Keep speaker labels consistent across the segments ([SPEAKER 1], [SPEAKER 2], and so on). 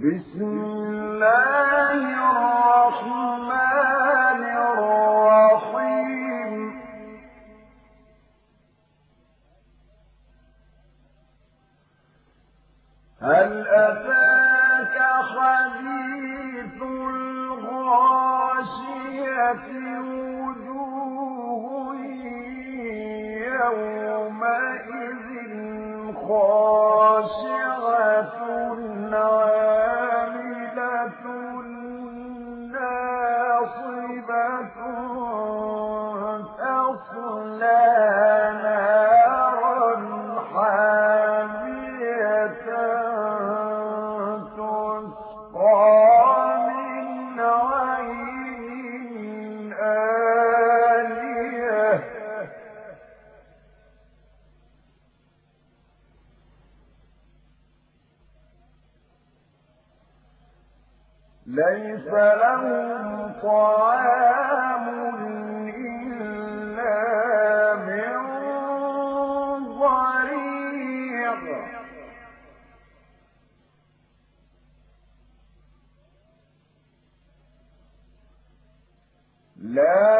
[SPEAKER 1] بسم الله الرحمن الرحيم. هل أتاك حديث الغاشية وجوه يومئذ ليس لهم طعام إلا من ضريع. لا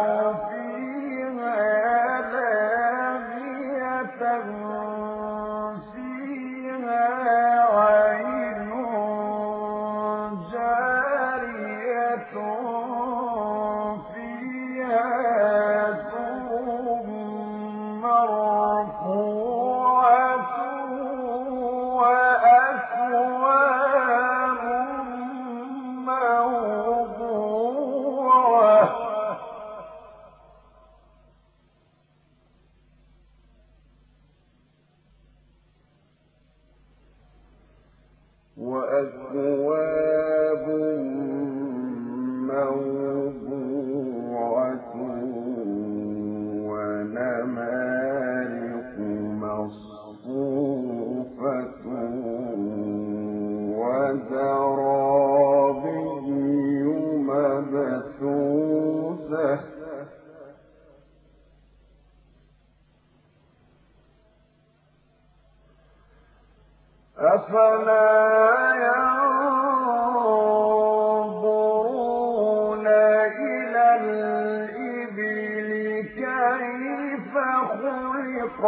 [SPEAKER 1] وأكواب موضوعة ونمارق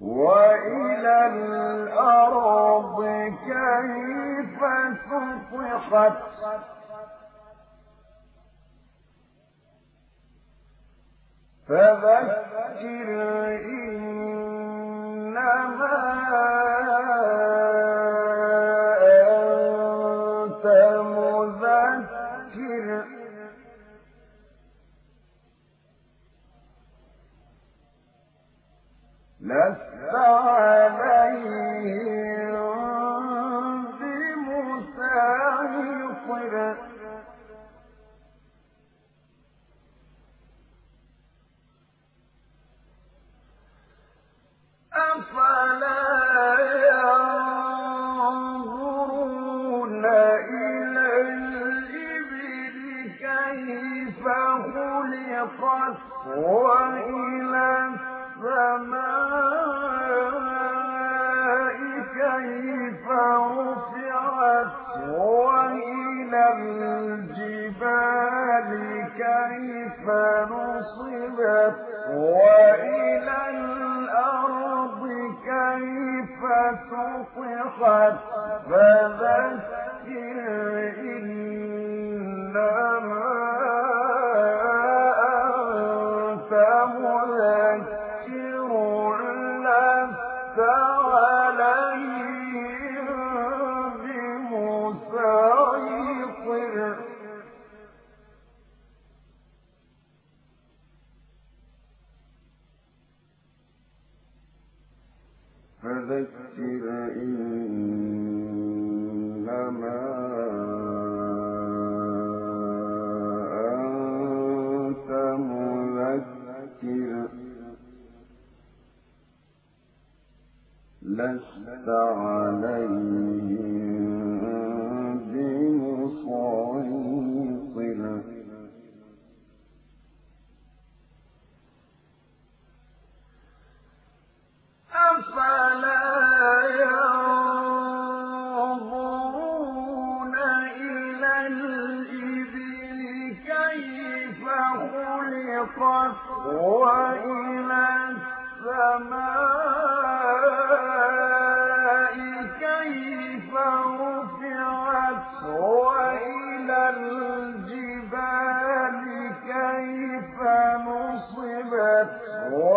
[SPEAKER 1] وإلى الأرض كيف سطحت؟ فذكر لست عليهم بمسيطر أفلا ينظرون إلى الإبل كيف خلقت الصفات فذكر إنما أنت مذكر. لست عليهم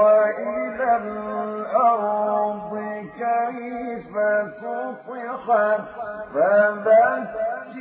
[SPEAKER 1] وإلى الأرض كيف سطحت فذكر